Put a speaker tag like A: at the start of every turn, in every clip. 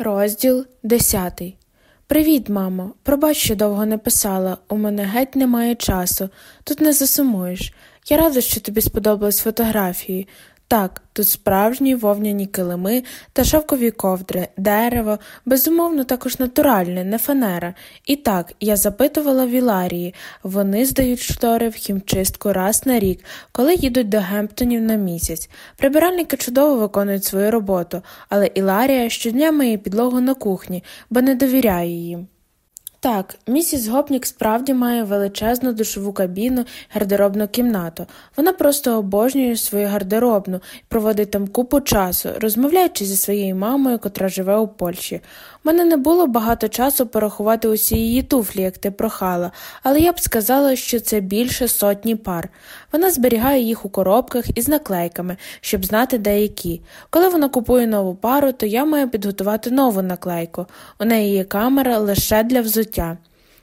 A: Розділ десятий. Привіт, мамо. Пробач, що довго не писала. У мене геть немає часу. Тут не засумуєш. Я рада, що тобі сподобались фотографії. Так, тут справжні вовняні килими та шовкові ковдри, дерево, безумовно, також натуральне, не фанера. І так, я запитувала Віларії, вони здають штори в хімчистку раз на рік, коли їдуть до Гемптонів на місяць. Прибиральники чудово виконують свою роботу, але Іларія щодня миє підлогу на кухні, бо не довіряє їм. Так, місіс Гопнік справді має величезну душову кабіну, гардеробну кімнату. Вона просто обожнює свою гардеробну і проводить там купу часу, розмовляючи зі своєю мамою, котра живе у Польщі. Мене не було багато часу порахувати усі її туфлі, як ти прохала, але я б сказала, що це більше сотні пар. Вона зберігає їх у коробках із наклейками, щоб знати деякі. Коли вона купує нову пару, то я маю підготувати нову наклейку. У неї є камера лише для взуття.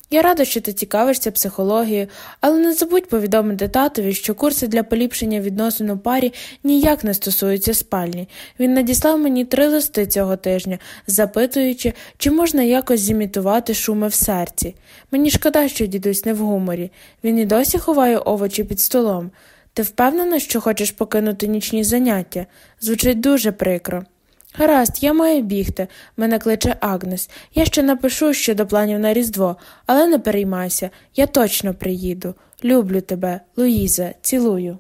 A: Я рада, що ти цікавишся психологією, але не забудь повідомити татові, що курси для поліпшення відносин у парі ніяк не стосуються спальні. Він надіслав мені три листи цього тижня, запитуючи, чи можна якось зімітувати шуми в серці. Мені шкода, що дідусь не в гуморі. Він і досі ховає овочі під столом. Ти впевнена, що хочеш покинути нічні заняття? Звучить дуже прикро. Гаразд, я маю бігти, мене кличе Агнес. Я ще напишу щодо планів на Різдво, але не переймайся, я точно приїду. Люблю тебе, Луїза, цілую.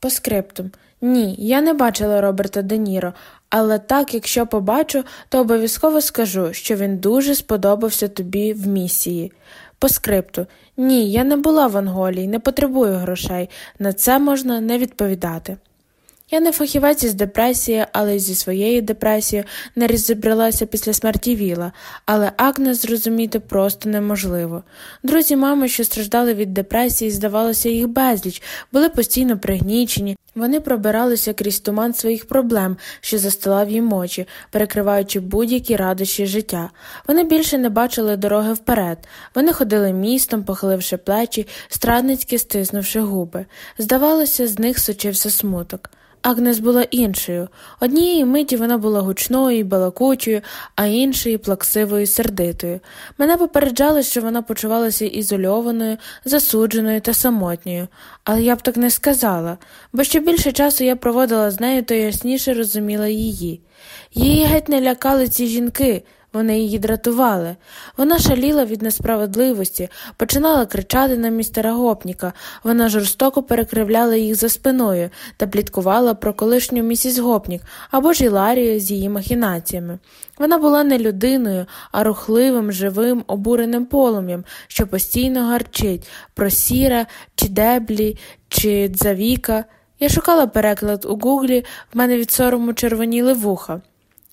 A: По скриптум. Ні, я не бачила Роберта Де Ніро, але так, якщо побачу, то обов'язково скажу, що він дуже сподобався тобі в місії. По скрипту. Ні, я не була в Анголії, не потребую грошей. На це можна не відповідати. Я не фахівець із депресії, але зі своєю депресією не розібралася після смерті Віла, але Агнес зрозуміти просто неможливо. Друзі мами, що страждали від депресії, здавалося, їх безліч, були постійно пригнічені. Вони пробиралися крізь туман своїх проблем, що застилав їм очі, перекриваючи будь-які радощі життя. Вони більше не бачили дороги вперед. Вони ходили містом, похиливши плечі, страдницьки стиснувши губи. Здавалося, з них сочився смуток. Агнес була іншою. Однієї миті вона була гучною, балакучою, а іншої плаксивою, сердитою. Мене попереджали, що вона почувалася ізольованою, засудженою та самотньою, але я б так не сказала, бо що більше часу я проводила з нею, то ясніше розуміла її. Її геть не лякали ці жінки. Вони її дратували. Вона шаліла від несправедливості, починала кричати на містера гопніка, вона жорстоко перекривляла їх за спиною та пліткувала про колишню місіс гопнік або ж Іларію з її махінаціями. Вона була не людиною, а рухливим, живим, обуреним полум'ям, що постійно гарчить про сіра, чи деблі, чи дзавіка. Я шукала переклад у гуглі, в мене від сорому червоніли вуха.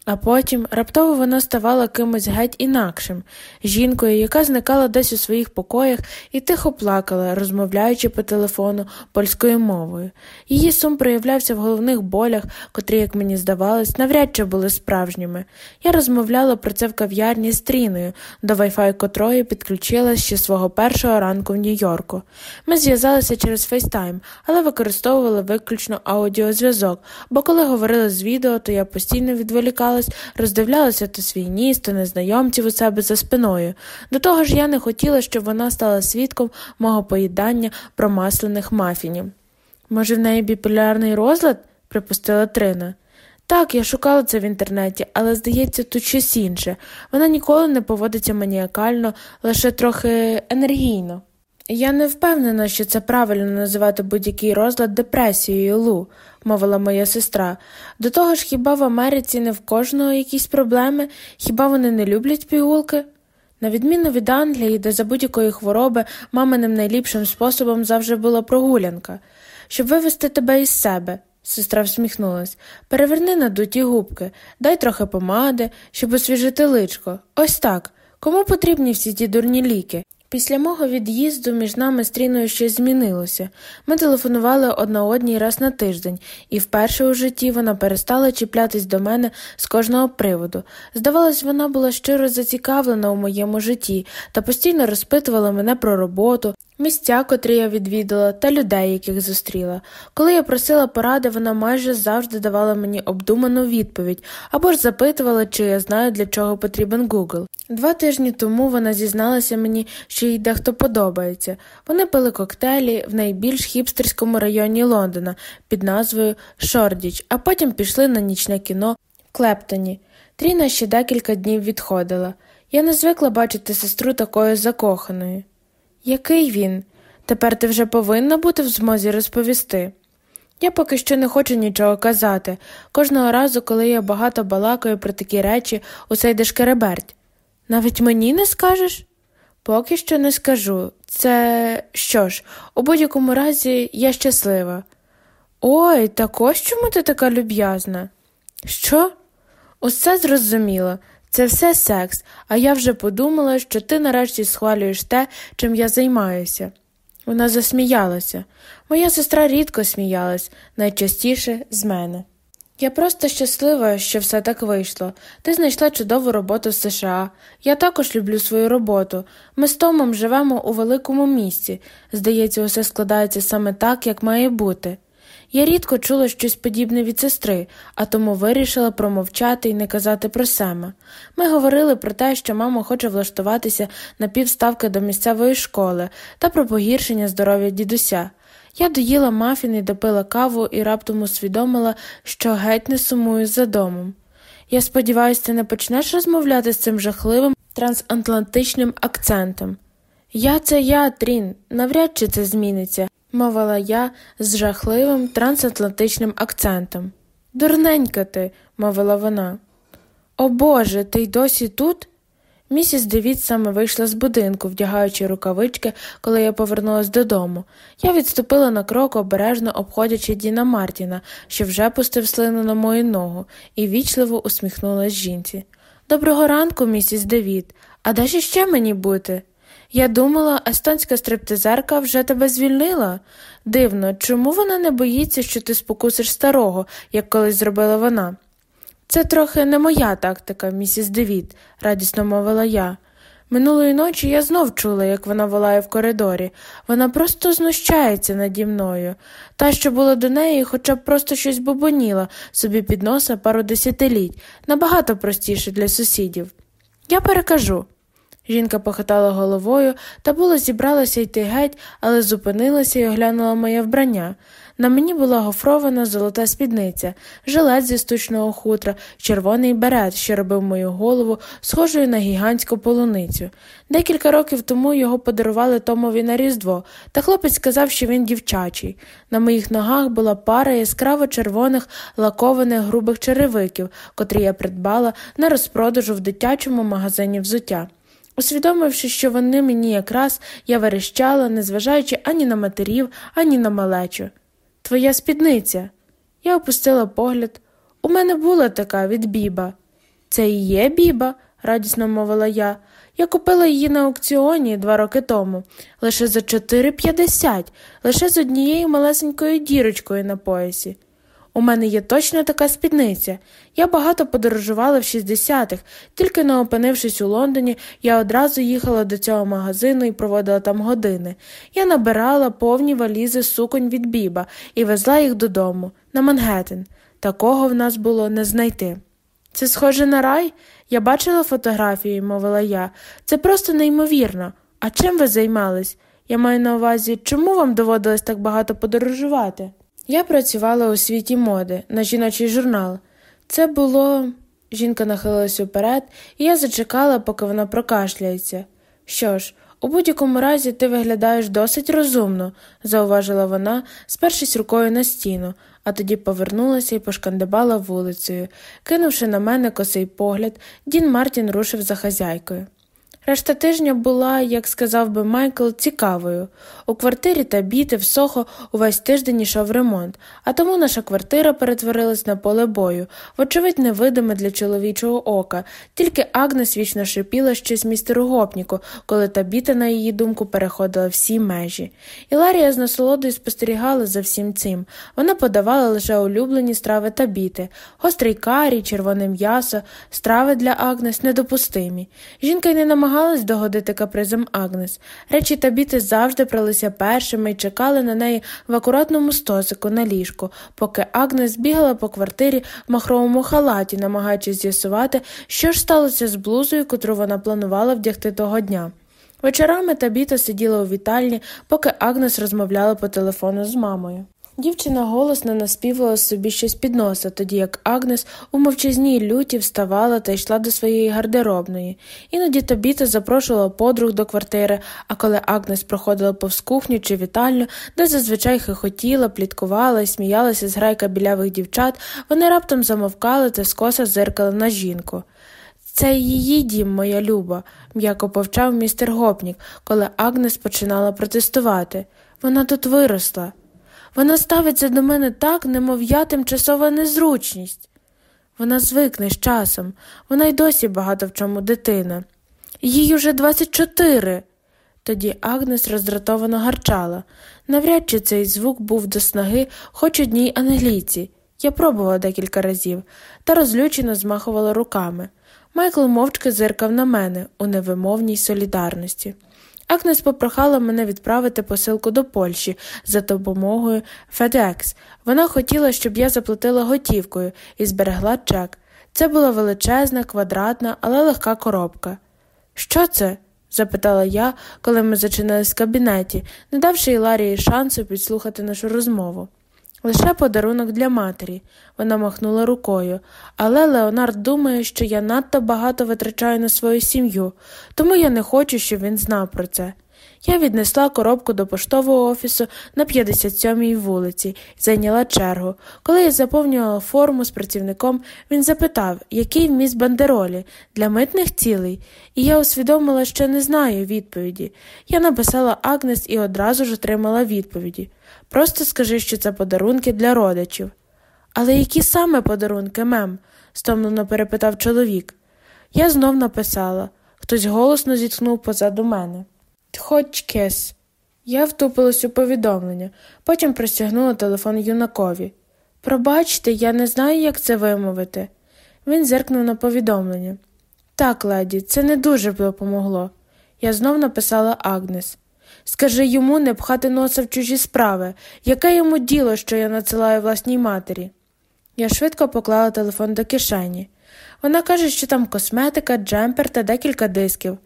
A: А потім раптово вона ставала кимось геть інакшим, жінкою, яка зникала десь у своїх покоях і тихо плакала, розмовляючи по телефону польською мовою. Її сум проявлявся в головних болях, котрі, як мені здавалось, навряд чи були справжніми. Я розмовляла про це в кав'ярні з Тріною, до вайфай котрої підключилась ще свого першого ранку в Нью-Йорку. Ми зв'язалися через фейстайм, але використовували виключно аудіозв'язок, бо коли говорили з відео, то я постійно відволікала роздивлялась, роздивлялася то свій ніс, то незнайомців у себе за спиною. До того ж я не хотіла, щоб вона стала свідком мого поїдання промаслених мафінів. Може, в неї біполярний розлад? припустила Трина. Так, я шукала це в інтернеті, але, здається, тут щось інше. Вона ніколи не поводиться маніакально, лише трохи енергійно. Я не впевнена, що це правильно називати будь-який розлад депресією Лу, мовила моя сестра. До того ж, хіба в Америці не в кожного якісь проблеми, хіба вони не люблять пігулки? На відміну від Англії, де за будь-якої хвороби маминим найліпшим способом завжди була прогулянка, щоб вивести тебе із себе. Сестра всміхнулась. Переверни надуті губки, дай трохи помади, щоб освіжити личко. Ось так. Кому потрібні всі ті дурні ліки? Після мого від'їзду між нами з Тріною щось змінилося. Ми телефонували одна одній раз на тиждень, і вперше у житті вона перестала чіплятись до мене з кожного приводу. Здавалось, вона була щиро зацікавлена у моєму житті та постійно розпитувала мене про роботу. Місця, котрі я відвідала, та людей, яких зустріла. Коли я просила поради, вона майже завжди давала мені обдуману відповідь або ж запитувала, чи я знаю, для чого потрібен Google. Два тижні тому вона зізналася мені, що їй дехто подобається. Вони пили коктейлі в найбільш хіпстерському районі Лондона під назвою Шордіч, а потім пішли на нічне кіно в Клептоні. Тріна ще декілька днів відходила. Я не звикла бачити сестру такою закоханою. Який він? Тепер ти вже повинна бути в змозі розповісти. Я поки що не хочу нічого казати. Кожного разу, коли я багато балакаю про такі речі, усе йде шкереберть. Навіть мені не скажеш? Поки що не скажу. Це що ж, у будь-якому разі я щаслива. Ой, так ось чому ти така люб'язна? Що? Усе зрозуміло. Це все секс, а я вже подумала, що ти нарешті схвалюєш те, чим я займаюся. Вона засміялася. Моя сестра рідко сміялась, найчастіше з мене. Я просто щаслива, що все так вийшло. Ти знайшла чудову роботу в США. Я також люблю свою роботу. Ми з Томом живемо у великому місті. Здається, усе складається саме так, як має бути. Я рідко чула щось подібне від сестри, а тому вирішила промовчати і не казати про Сема. Ми говорили про те, що мама хоче влаштуватися на півставки до місцевої школи та про погіршення здоров'я дідуся. Я доїла мафін і допила каву і раптом усвідомила, що геть не сумую за домом. Я сподіваюся, ти не почнеш розмовляти з цим жахливим трансатлантичним акцентом. Я це я, Трін, навряд чи це зміниться мовила я з жахливим трансатлантичним акцентом. Дурненька ти, мовила вона. О Боже, ти й досі тут? Місіс Девід саме вийшла з будинку, вдягаючи рукавички, коли я повернулася додому. Я відступила на крок, обережно обходячи Діна Мартіна, що вже пустив слину на мою ногу, і вічливо усміхнулась жінці. Доброго ранку, місіс Девід. А де ж ще мені бути? Я думала, естонська стриптизерка вже тебе звільнила. Дивно, чому вона не боїться, що ти спокусиш старого, як колись зробила вона? Це трохи не моя тактика, місіс Девід, радісно мовила я. Минулої ночі я знов чула, як вона волає в коридорі. Вона просто знущається наді мною. Та, що була до неї, хоча б просто щось бубоніла собі під носа пару десятиліть, набагато простіше для сусідів. Я перекажу. Жінка похитала головою та було зібралася йти геть, але зупинилася і оглянула моє вбрання. На мені була гофрована золота спідниця, жилет зі стучного хутра, червоний берет, що робив мою голову схожою на гігантську полуницю. Декілька років тому його подарували Томові на Різдво, та хлопець сказав, що він дівчачий. На моїх ногах була пара яскраво червоних лакованих грубих черевиків, котрі я придбала на розпродажу в дитячому магазині взуття. Усвідомивши, що вони мені якраз я верещала, незважаючи ані на матерів, ані на малечу. Твоя спідниця. Я опустила погляд. У мене була така від біба. Це і є біба, радісно мовила я. Я купила її на аукціоні два роки тому, лише за 4,50, лише з однією малесенькою дірочкою на поясі. У мене є точно така спідниця. Я багато подорожувала в 60-х, тільки не опинившись у Лондоні, я одразу їхала до цього магазину і проводила там години. Я набирала повні валізи суконь від Біба і везла їх додому, на Мангеттен. Такого в нас було не знайти. Це схоже на рай? Я бачила фотографії, мовила я. Це просто неймовірно. А чим ви займались? Я маю на увазі, чому вам доводилось так багато подорожувати? Я працювала у світі моди на жіночий журнал. Це було. Жінка нахилилася вперед, і я зачекала, поки вона прокашляється. Що ж, у будь-якому разі ти виглядаєш досить розумно, зауважила вона, спершись рукою на стіну, а тоді повернулася і пошкандибала вулицею. Кинувши на мене косий погляд, Дін Мартін рушив за хазяйкою. Решта тижня була, як сказав би Майкл, цікавою. У квартирі та біти в Сохо увесь тиждень йшов ремонт, а тому наша квартира перетворилась на поле бою, вочевидь, невидиме для чоловічого ока, тільки Агнес вічно шипіла щось містеру гопніку, коли та біта, на її думку, переходила всі межі. Іларія з насолодою спостерігала за всім цим. Вона подавала лише улюблені страви та біти, гострий карі, червоне м'ясо, страви для Агнес недопустимі. Жінка й не намагалася намагалась догодити капризам Агнес. Речі та біти завжди пралися першими і чекали на неї в акуратному стосику на ліжку, поки Агнес бігала по квартирі в махровому халаті, намагаючись з'ясувати, що ж сталося з блузою, котру вона планувала вдягти того дня. Вечорами Табіта сиділа у вітальні, поки Агнес розмовляла по телефону з мамою. Дівчина голосно наспівала собі щось під носа, тоді як Агнес у мовчазній люті вставала та йшла до своєї гардеробної. Іноді Табіта запрошувала подруг до квартири, а коли Агнес проходила повз кухню чи вітальню, де зазвичай хихотіла, пліткувала і сміялася з грайка білявих дівчат, вони раптом замовкали та скоса зиркали на жінку. Це її дім, моя люба, м'яко повчав містер Гопнік, коли Агнес починала протестувати. Вона тут виросла. Вона ставиться до мене так, немов я тимчасова незручність. Вона звикне з часом, вона й досі багато в чому дитина. Їй уже 24. Тоді Агнес роздратовано гарчала. Навряд чи цей звук був до снаги хоч одній англійці. Я пробувала декілька разів та розлючено змахувала руками. Майкл мовчки зиркав на мене у невимовній солідарності. Агнес попрохала мене відправити посилку до Польщі за допомогою FedEx. Вона хотіла, щоб я заплатила готівкою і зберегла чек. Це була величезна, квадратна, але легка коробка. Що це? запитала я, коли ми зачинились в кабінеті, не давши Іларії шансу підслухати нашу розмову. Лише подарунок для матері, вона махнула рукою, але Леонард думає, що я надто багато витрачаю на свою сім'ю, тому я не хочу, щоб він знав про це. Я віднесла коробку до поштового офісу на 57-й вулиці і зайняла чергу. Коли я заповнювала форму з працівником, він запитав, який вміст бандеролі для митних цілей, і я усвідомила, що не знаю відповіді. Я написала Агнес і одразу ж отримала відповіді. Просто скажи, що це подарунки для родичів. Але які саме подарунки, мем? стомлено перепитав чоловік. Я знов написала. Хтось голосно зітхнув позаду мене. Тхочкес. Я втупилась у повідомлення, потім простягнула телефон юнакові. Пробачте, я не знаю, як це вимовити. Він зеркнув на повідомлення. Так, леді, це не дуже допомогло. Я знов написала Агнес. Скажи йому не пхати носа в чужі справи. Яке йому діло, що я надсилаю власній матері? Я швидко поклала телефон до кишені. Вона каже, що там косметика, джемпер та декілька дисків.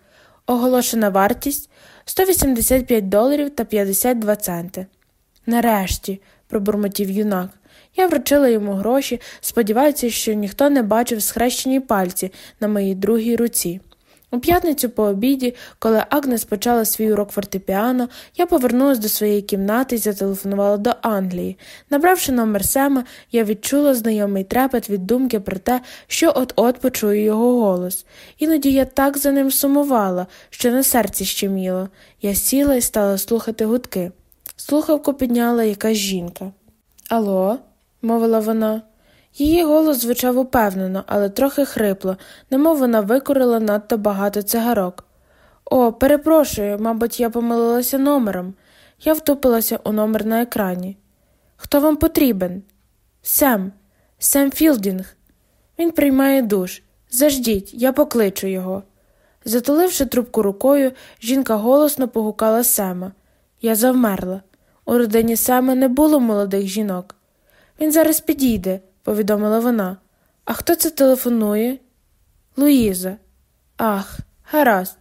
A: Оголошена вартість 185 доларів та 52 центи. Нарешті, пробурмотів юнак. Я вручила йому гроші, сподіваючись, що ніхто не бачив схрещені пальці на моїй другій руці. У п'ятницю по обіді, коли Агнес почала свій урок фортепіано, я повернулася до своєї кімнати і зателефонувала до Англії. Набравши номер Сема, я відчула знайомий трепет від думки про те, що от-от почую його голос. Іноді я так за ним сумувала, що на серці щеміло. Я сіла і стала слухати гудки. Слухавку підняла якась жінка. Ало, мовила вона. Її голос звучав упевнено, але трохи хрипло, немов вона викорила надто багато цигарок. О, перепрошую, мабуть, я помилилася номером. Я втупилася у номер на екрані. Хто вам потрібен? Сем, Сем Філдінг. Він приймає душ. Заждіть, я покличу його. Затуливши трубку рукою, жінка голосно погукала Сема. Я завмерла. У родині Сема не було молодих жінок. Він зараз підійде, повідомила вона. А хто це телефонує? Луїза. Ах, гаразд.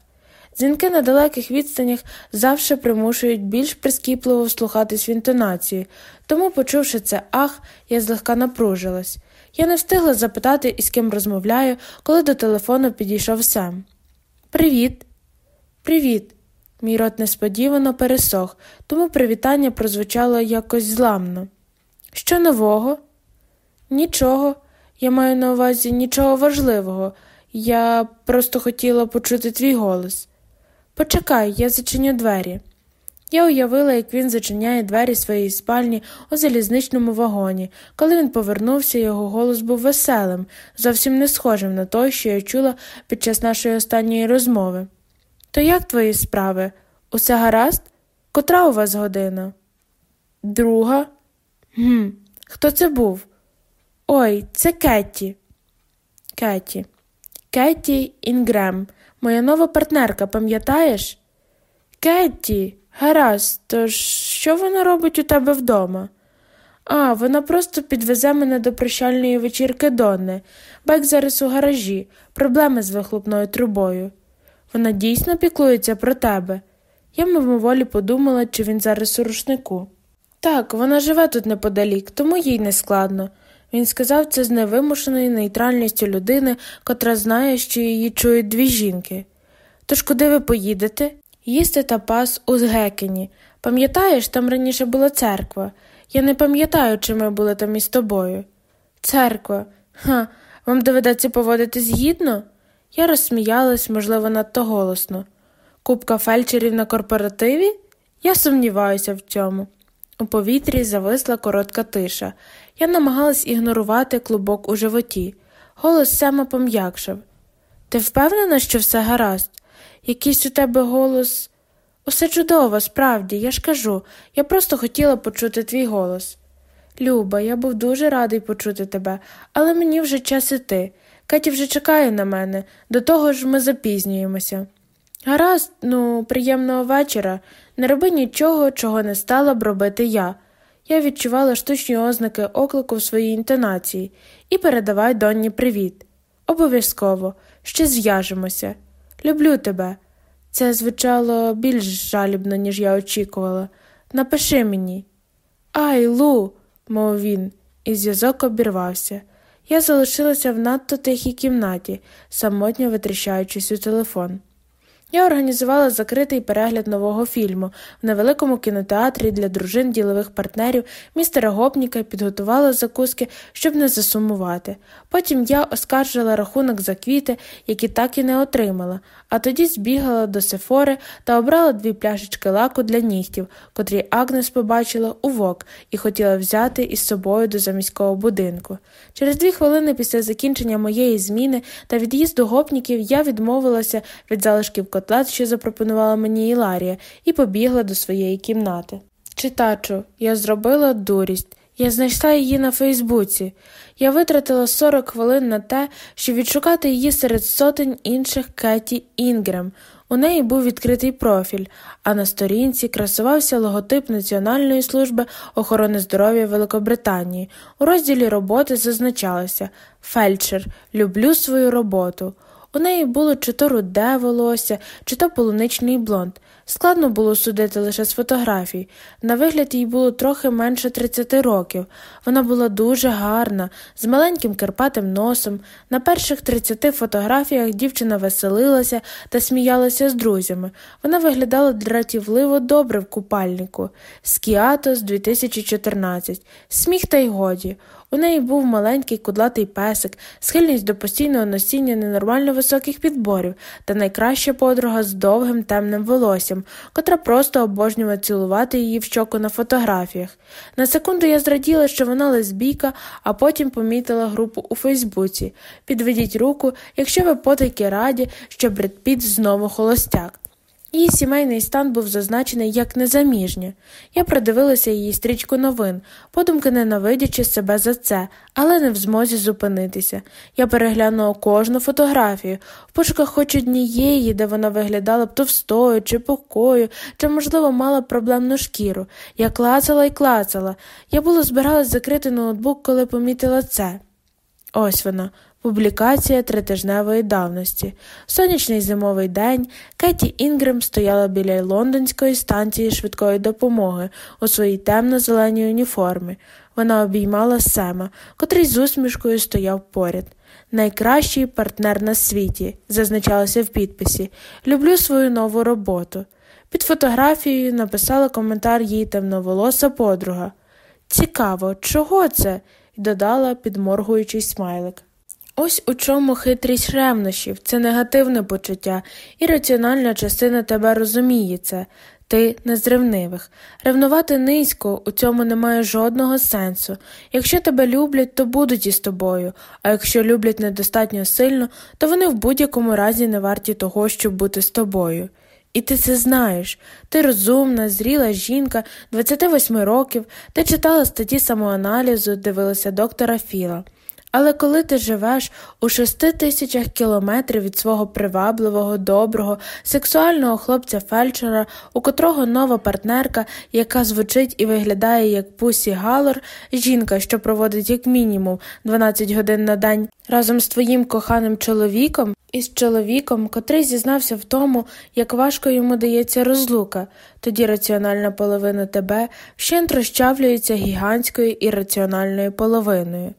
A: Дзвінки на далеких відстанях завжди примушують більш прискіпливо вслухатись в інтонації, тому, почувши це ах, я злегка напружилась. Я не встигла запитати, із ким розмовляю, коли до телефону підійшов Сем. Привіт. Привіт. Мій рот несподівано пересох, тому привітання прозвучало якось зламно. Що нового? Нічого, я маю на увазі нічого важливого. Я просто хотіла почути твій голос. Почекай, я зачиню двері. Я уявила, як він зачиняє двері своєї спальні у залізничному вагоні. Коли він повернувся, його голос був веселим, зовсім не схожим на той, що я чула під час нашої останньої розмови. То як твої справи? Усе гаразд? Котра у вас година? Друга? Гм, Хто це був? Ой, це Кетті. Кетті. Кетті Інгрем, моя нова партнерка, пам'ятаєш? Кетті, гаразд, тож що вона робить у тебе вдома? А, вона просто підвезе мене до прощальної вечірки Донни. Бек зараз у гаражі, проблеми з вихлопною трубою. Вона дійсно піклується про тебе. Я мимоволі подумала, чи він зараз у рушнику. Так, вона живе тут неподалік, тому їй не складно. Він сказав це з невимушеною нейтральністю людини, котра знає, що її чують дві жінки. Тож куди ви поїдете? Їсти тапас у Згекені. Пам'ятаєш, там раніше була церква. Я не пам'ятаю, чи ми були там із тобою. Церква. Ха, вам доведеться поводитись гідно? Я розсміялась, можливо, надто голосно. Купка фельдшерів на корпоративі? Я сумніваюся в цьому. У повітрі зависла коротка тиша. Я намагалась ігнорувати клубок у животі. Голос Сема пом'якшав. Ти впевнена, що все гаразд? Якийсь у тебе голос. Усе чудово, справді, я ж кажу, я просто хотіла почути твій голос. Люба, я був дуже радий почути тебе, але мені вже час іти. Кеті вже чекає на мене, до того ж ми запізнюємося. Гаразд, ну, приємного вечора, не роби нічого, чого не стала б робити я. Я відчувала штучні ознаки оклику в своїй інтонації і передавай Донні привіт. Обов'язково, ще зв'яжемося. Люблю тебе. Це звучало більш жалібно, ніж я очікувала. Напиши мені. Ай, Лу, мов він, і зв'язок обірвався. Я залишилася в надто тихій кімнаті, самотньо витріщаючись у телефон. Я організувала закритий перегляд нового фільму в невеликому кінотеатрі для дружин ділових партнерів містера Гопніка підготувала закуски, щоб не засумувати. Потім я оскаржила рахунок за квіти, які так і не отримала, а тоді збігала до Сефори та обрала дві пляшечки лаку для нігтів, котрі Агнес побачила у вок і хотіла взяти із собою до заміського будинку. Через дві хвилини після закінчення моєї зміни та від'їзду гопніків я відмовилася від залишків котлет, що запропонувала мені Іларія, і побігла до своєї кімнати. Читачу, я зробила дурість. Я знайшла її на Фейсбуці. Я витратила 40 хвилин на те, щоб відшукати її серед сотень інших Кеті Інгрем. У неї був відкритий профіль, а на сторінці красувався логотип Національної служби охорони здоров'я Великобританії. У розділі роботи зазначалося Фельдшер, люблю свою роботу. У неї було чи то руде волосся, чи то полуничний блонд. Складно було судити лише з фотографій. На вигляд їй було трохи менше 30 років. Вона була дуже гарна, з маленьким кирпатим носом. На перших 30 фотографіях дівчина веселилася та сміялася з друзями. Вона виглядала дратівливо добре в купальнику. Скіатос 2014. Сміх та й годі. У неї був маленький кудлатий песик, схильність до постійного носіння ненормально високих підборів та найкраща подруга з довгим темним волоссям, котра просто обожнювала цілувати її в щоку на фотографіях. На секунду я зраділа, що вона лесбійка, а потім помітила групу у Фейсбуці. Підведіть руку, якщо ви потайки раді, що Бред Піт знову холостяк. Її сімейний стан був зазначений як незаміжня. Я продивилася її стрічку новин, подумки ненавидячи себе за це, але не в змозі зупинитися. Я переглянула кожну фотографію, в пошуках хоч однієї, де вона виглядала б товстою чи покою, чи, можливо, мала проблемну шкіру. Я клацала і клацала. Я було збиралась закрити ноутбук, коли помітила це. Ось вона, Публікація тритижневої давності. Сонячний зимовий день Кеті Інгрем стояла біля лондонської станції швидкої допомоги у своїй темно-зеленій уніформі. Вона обіймала Сема, котрий з усмішкою стояв поряд. Найкращий партнер на світі, зазначалося в підписі. Люблю свою нову роботу. Під фотографією написала коментар її темноволоса подруга. Цікаво, чого це? додала, підморгуючий смайлик. Ось у чому хитрість ревнощів, це негативне почуття, і раціональна частина тебе розуміє це, ти не з. Ревнувати низько у цьому немає жодного сенсу. Якщо тебе люблять, то будуть із тобою, а якщо люблять недостатньо сильно, то вони в будь-якому разі не варті того, щоб бути з тобою. І ти це знаєш. Ти розумна, зріла жінка, 28 років, ти читала статті самоаналізу, дивилася доктора Філа. Але коли ти живеш у шести тисячах кілометрів від свого привабливого, доброго, сексуального хлопця фельдшера, у котрого нова партнерка, яка звучить і виглядає як Пусі Галор, жінка, що проводить як мінімум 12 годин на день разом з твоїм коханим чоловіком, і з чоловіком, котрий зізнався в тому, як важко йому дається розлука, тоді раціональна половина тебе вщент розчавлюється гігантською ірраціональною половиною.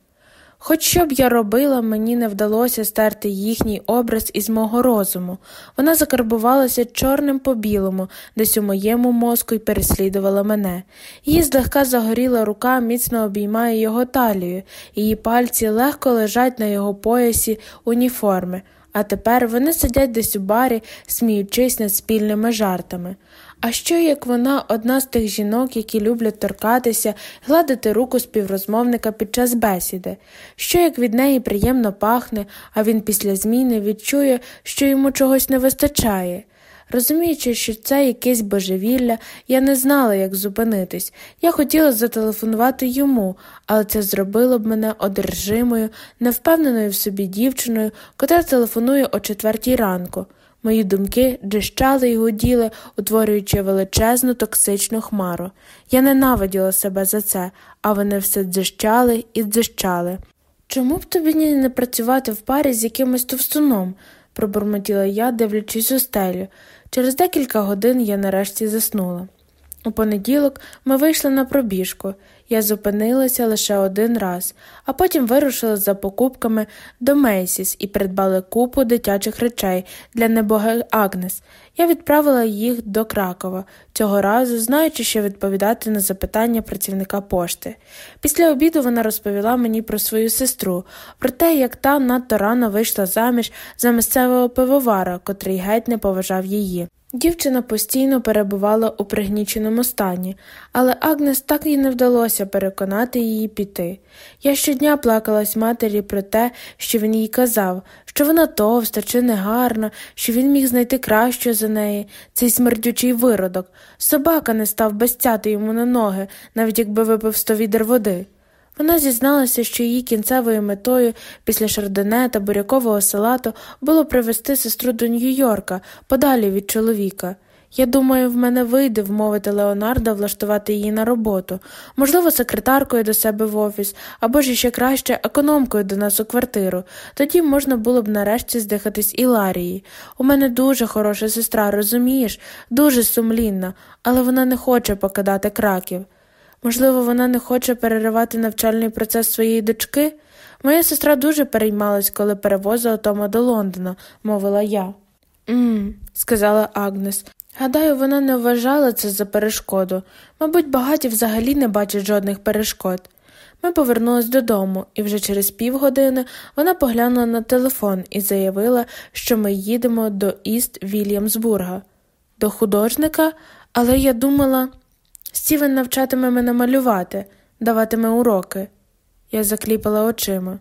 A: Хоч що б я робила, мені не вдалося стерти їхній образ із мого розуму. Вона закарбувалася чорним по білому, десь у моєму мозку й переслідувала мене. Її злегка загоріла рука, міцно обіймає його талію, її пальці легко лежать на його поясі уніформи, а тепер вони сидять десь у барі, сміючись над спільними жартами. А що як вона одна з тих жінок, які люблять торкатися, гладити руку співрозмовника під час бесіди? Що як від неї приємно пахне, а він після зміни відчує, що йому чогось не вистачає? Розуміючи, що це якесь божевілля, я не знала, як зупинитись. Я хотіла зателефонувати йому, але це зробило б мене одержимою, невпевненою в собі дівчиною, котра телефонує о четвертій ранку. Мої думки джищали й гуділи, утворюючи величезну токсичну хмару. Я ненавиділа себе за це, а вони все дзищали і дзищали. Чому б тобі не працювати в парі з якимось товстуном? пробурмотіла я, дивлячись у стелю. Через декілька годин я нарешті заснула. У понеділок ми вийшли на пробіжку. Я зупинилася лише один раз, а потім вирушила за покупками до Мейсіс і придбали купу дитячих речей для небоги Агнес. Я відправила їх до Кракова, цього разу, знаючи, що відповідати на запитання працівника пошти. Після обіду вона розповіла мені про свою сестру, про те, як та надто рано вийшла заміж за місцевого пивовара, котрий геть не поважав її. Дівчина постійно перебувала у пригніченому стані, але Агнес так і не вдалося переконати її піти. Я щодня плакалась матері про те, що він їй казав, що вона товста чи негарна, що він міг знайти краще за неї, цей смердючий виродок. Собака не став безцяти йому на ноги, навіть якби випив сто відер води. Вона зізналася, що її кінцевою метою після шардоне та бурякового салату було привезти сестру до Нью-Йорка, подалі від чоловіка. Я думаю, в мене вийде вмовити Леонарда влаштувати її на роботу, можливо, секретаркою до себе в офіс, або ж ще краще економкою до нас у квартиру. Тоді можна було б нарешті здихатись Іларії. У мене дуже хороша сестра, розумієш, дуже сумлінна, але вона не хоче покидати краків. Можливо, вона не хоче переривати навчальний процес своєї дочки. Моя сестра дуже переймалась, коли перевозила Тома до Лондона, мовила я. «Ммм», – сказала Агнес. Гадаю, вона не вважала це за перешкоду. Мабуть, багаті взагалі не бачать жодних перешкод. Ми повернулись додому, і вже через півгодини вона поглянула на телефон і заявила, що ми їдемо до Іст Вільямсбурга. До художника, але я думала. Стівен навчатиме мене малювати, даватиме уроки. Я закліпала очима.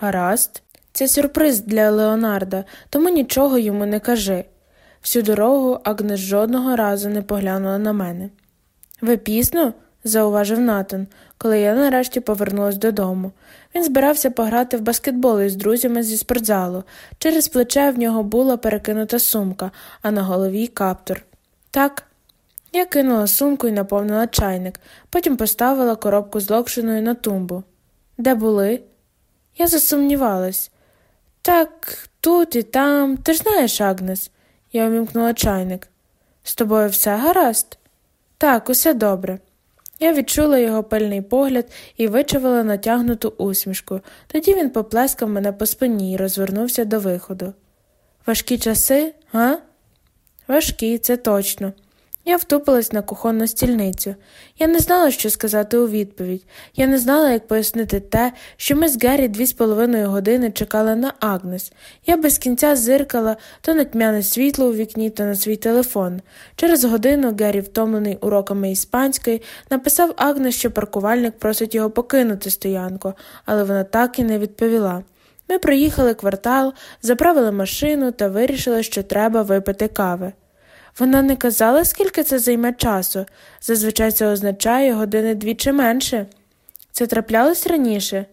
A: Гаразд, це сюрприз для Леонарда, тому нічого йому не кажи. Всю дорогу Агнес жодного разу не поглянула на мене. Ви пізно? зауважив Натан, коли я нарешті повернулась додому. Він збирався пограти в баскетбол із друзями зі спортзалу. Через плече в нього була перекинута сумка, а на голові каптур. Так, я кинула сумку і наповнила чайник, потім поставила коробку з локшиною на тумбу. Де були? Я засумнівалась. Так, тут і там. Ти ж знаєш, Агнес. Я увімкнула чайник. З тобою все гаразд? Так, усе добре. Я відчула його пильний погляд і вичавила натягнуту усмішку. Тоді він поплескав мене по спині і розвернувся до виходу. Важкі часи, га? Важкі, це точно. Я втупилась на кухонну стільницю. Я не знала, що сказати у відповідь. Я не знала, як пояснити те, що ми з Геррі дві з половиною години чекали на Агнес. Я без кінця зиркала то на тьмяне світло у вікні, то на свій телефон. Через годину Геррі, втомлений уроками іспанської, написав Агнес, що паркувальник просить його покинути стоянку, але вона так і не відповіла. Ми проїхали квартал, заправили машину та вирішили, що треба випити кави. Вона не казала, скільки це займе часу. Зазвичай це означає години дві чи менше. Це траплялось раніше?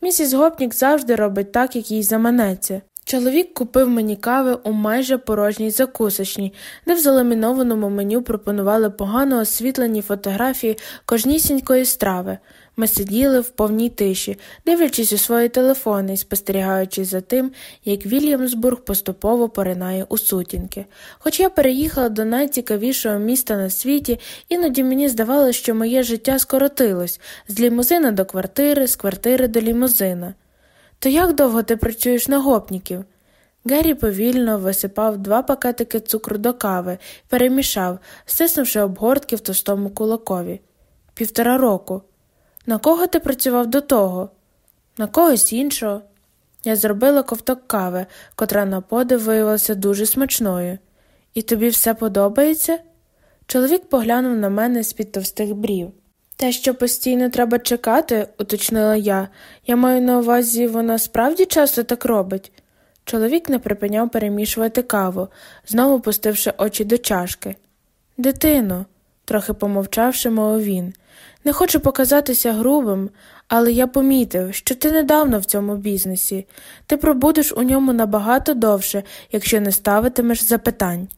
A: Місіс Гопнік завжди робить так, як їй заманеться. Чоловік купив мені кави у майже порожній закусочній, де в заламінованому меню пропонували погано освітлені фотографії кожнісінької страви. Ми сиділи в повній тиші, дивлячись у свої телефони і спостерігаючи за тим, як Вільямсбург поступово поринає у сутінки. Хоч я переїхала до найцікавішого міста на світі, іноді мені здавалося, що моє життя скоротилось з лімузина до квартири, з квартири до лімузина. То як довго ти працюєш на гопніків? Геррі повільно висипав два пакетики цукру до кави, перемішав, стиснувши обгортки в товстому кулакові. Півтора року. На кого ти працював до того? На когось іншого. Я зробила ковток кави, котра на подив виявилася дуже смачною. І тобі все подобається? Чоловік поглянув на мене з під товстих брів. Те, що постійно треба чекати, уточнила я, я маю на увазі, вона справді часто так робить. Чоловік не припиняв перемішувати каву, знову пустивши очі до чашки. Дитино, трохи помовчавши, мовив він, не хочу показатися грубим, але я помітив, що ти недавно в цьому бізнесі, ти пробудеш у ньому набагато довше, якщо не ставитимеш запитань.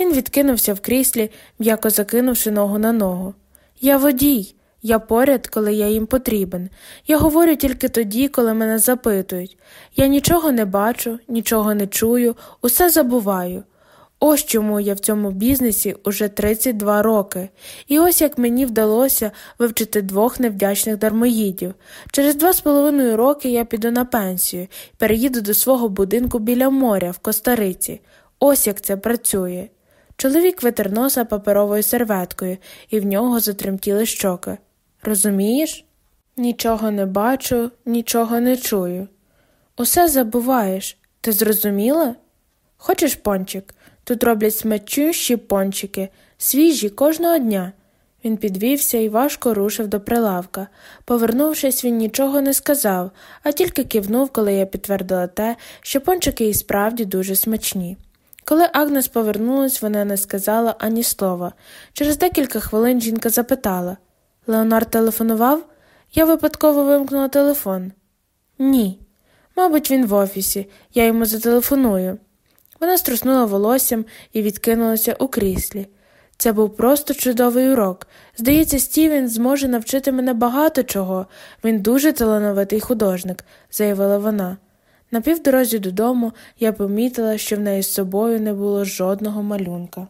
A: Він відкинувся в кріслі, м'яко закинувши ногу на ногу. Я водій. Я поряд, коли я їм потрібен. Я говорю тільки тоді, коли мене запитують. Я нічого не бачу, нічого не чую, усе забуваю. Ось чому я в цьому бізнесі уже 32 роки, і ось як мені вдалося вивчити двох невдячних дармоїдів. Через два з половиною роки я піду на пенсію переїду до свого будинку біля моря в Костариці. Ось як це працює. Чоловік витер носа паперовою серветкою, і в нього затремтіли щоки. Розумієш? Нічого не бачу, нічого не чую. Усе забуваєш. Ти зрозуміла? Хочеш пончик? Тут роблять смачущі пончики, свіжі кожного дня. Він підвівся і важко рушив до прилавка. Повернувшись, він нічого не сказав, а тільки кивнув, коли я підтвердила те, що пончики і справді дуже смачні. Коли Агнес повернулась, вона не сказала ані слова. Через декілька хвилин жінка запитала Леонард телефонував? Я випадково вимкнула телефон. Ні. Мабуть, він в офісі, я йому зателефоную. Вона струснула волоссям і відкинулася у кріслі. Це був просто чудовий урок. Здається, Стівен зможе навчити мене багато чого. Він дуже талановитий художник, заявила вона. На півдорозі додому я помітила, що в неї з собою не було жодного малюнка.